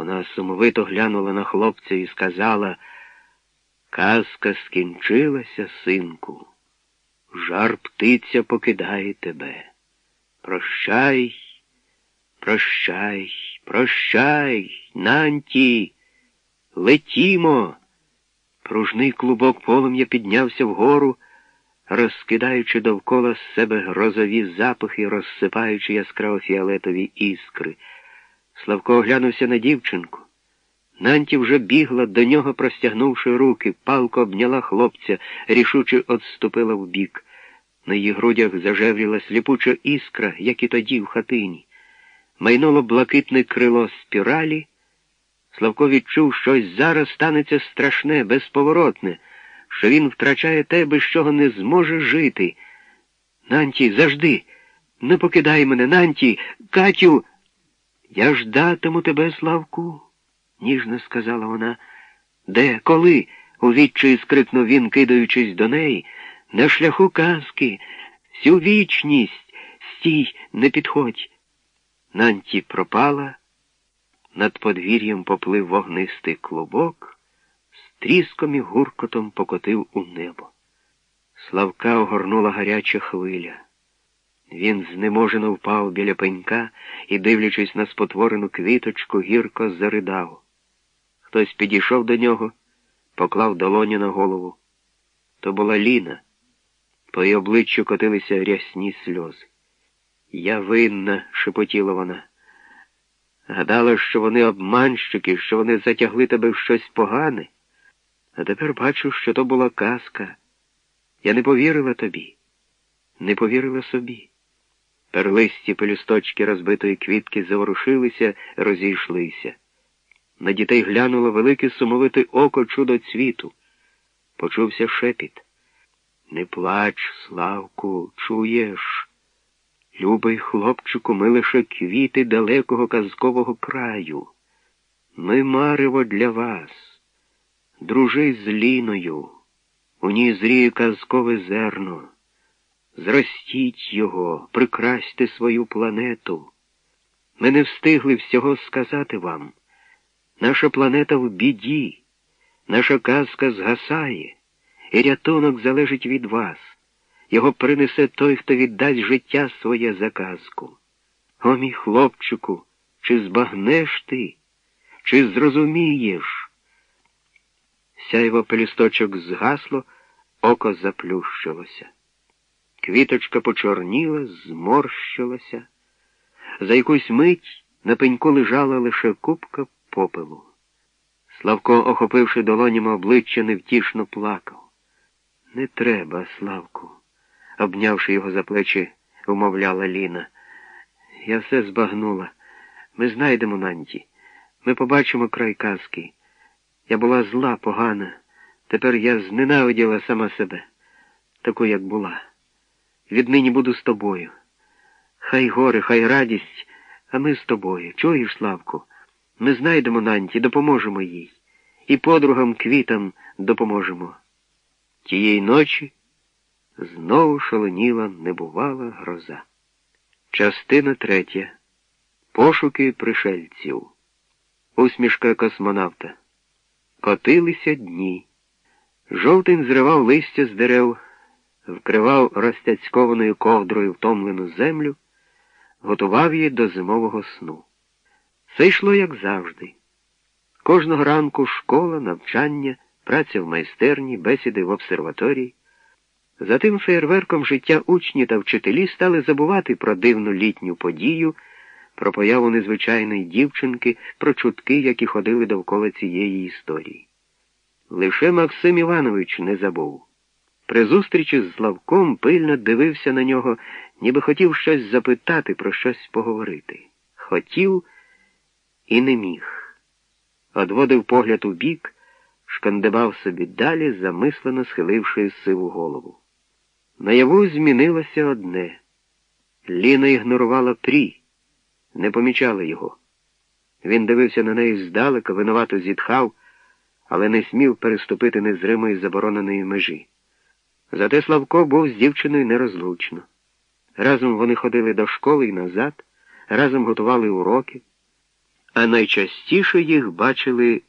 Вона сумовито глянула на хлопця і сказала, казка скінчилася, синку. Жар птиця покидає тебе. Прощай, прощай, прощай, Нанті, летімо. Пружний клубок полум'я піднявся вгору, розкидаючи довкола себе грозові запахи, розсипаючи яскраво фіолетові іскри. Славко оглянувся на дівчинку. Нанті вже бігла до нього, простягнувши руки, палко обняла хлопця, рішуче отступила вбік. На її грудях зажевріла сліпуча іскра, як і тоді в хатині. Майнуло блакитне крило спіралі. Славко відчув, що зараз станеться страшне, безповоротне, що він втрачає те, без чого не зможе жити. Нанті, завжди, не покидай мене, Нанті, Катю. Я ждатиму тебе, Славку, ніжно сказала вона. Де, коли? у відчаї скрикнув він, кидаючись до неї. На шляху казки, всю вічність, стій, не підходь. Нанті пропала, над подвір'ям поплив вогнистий клубок, з тріском і гуркотом покотив у небо. Славка огорнула гаряча хвиля. Він знеможено впав біля пенька і, дивлячись на спотворену квіточку, гірко заридав. Хтось підійшов до нього, поклав долоні на голову. То була Ліна. По її обличчю котилися рясні сльози. Я винна, шепотіла вона. Гадала, що вони обманщики, що вони затягли тебе в щось погане, а тепер бачу, що то була казка. Я не повірила тобі, не повірила собі. Перлисті пелюсточки розбитої квітки заворушилися, розійшлися. На дітей глянуло велике сумовите око чудо цвіту. Почувся шепіт. Не плач, Славку, чуєш? Любий хлопчику, ми лише квіти далекого казкового краю. Ми марево для вас. Дружи з Ліною, у ній зріє казкове зерно. Зростіть його, прикрасьте свою планету. Ми не встигли всього сказати вам. Наша планета в біді, наша казка згасає, і рятунок залежить від вас. Його принесе той, хто віддасть життя своє за казку. О, мій хлопчику, чи збагнеш ти, чи зрозумієш? Сяйво пелісточок згасло, око заплющилося. Квіточка почорніла, зморщилася. За якусь мить на пеньку лежала лише купка попелу. Славко, охопивши долонями обличчя, невтішно плакав. Не треба, Славку, обнявши його за плечі, умовляла Ліна. Я все збагнула. Ми знайдемо Нанті. Ми побачимо край казки. Я була зла, погана. Тепер я зненавиділа сама себе, таку, як була. Віднині буду з тобою. Хай горе, хай радість, а ми з тобою. Чуєш, Славку? Ми знайдемо Нанті, допоможемо їй. І подругам квітам допоможемо. Тієї ночі знову шаленіла небувала гроза. Частина третя. Пошуки пришельців. Усмішка космонавта. Котилися дні. Жовтень зривав листя з дерев вкривав розтяцькованою ковдрою втомлену землю, готував її до зимового сну. Все йшло, як завжди. Кожного ранку школа, навчання, праця в майстерні, бесіди в обсерваторії. За тим феєрверком життя учні та вчителі стали забувати про дивну літню подію, про появу незвичайної дівчинки, про чутки, які ходили довкола цієї історії. Лише Максим Іванович не забув. При зустрічі з Славком пильно дивився на нього, ніби хотів щось запитати, про щось поговорити. Хотів і не міг. Одводив погляд у бік, шкандибав собі далі, замислено схиливши сиву голову. Наяву змінилося одне. Ліна ігнорувала прі, не помічала його. Він дивився на неї здалека, винувато зітхав, але не смів переступити незримої забороненої межі. Зате Славко був з дівчиною нерозлучно. Разом вони ходили до школи і назад, разом готували уроки. а найчастіше їх бачили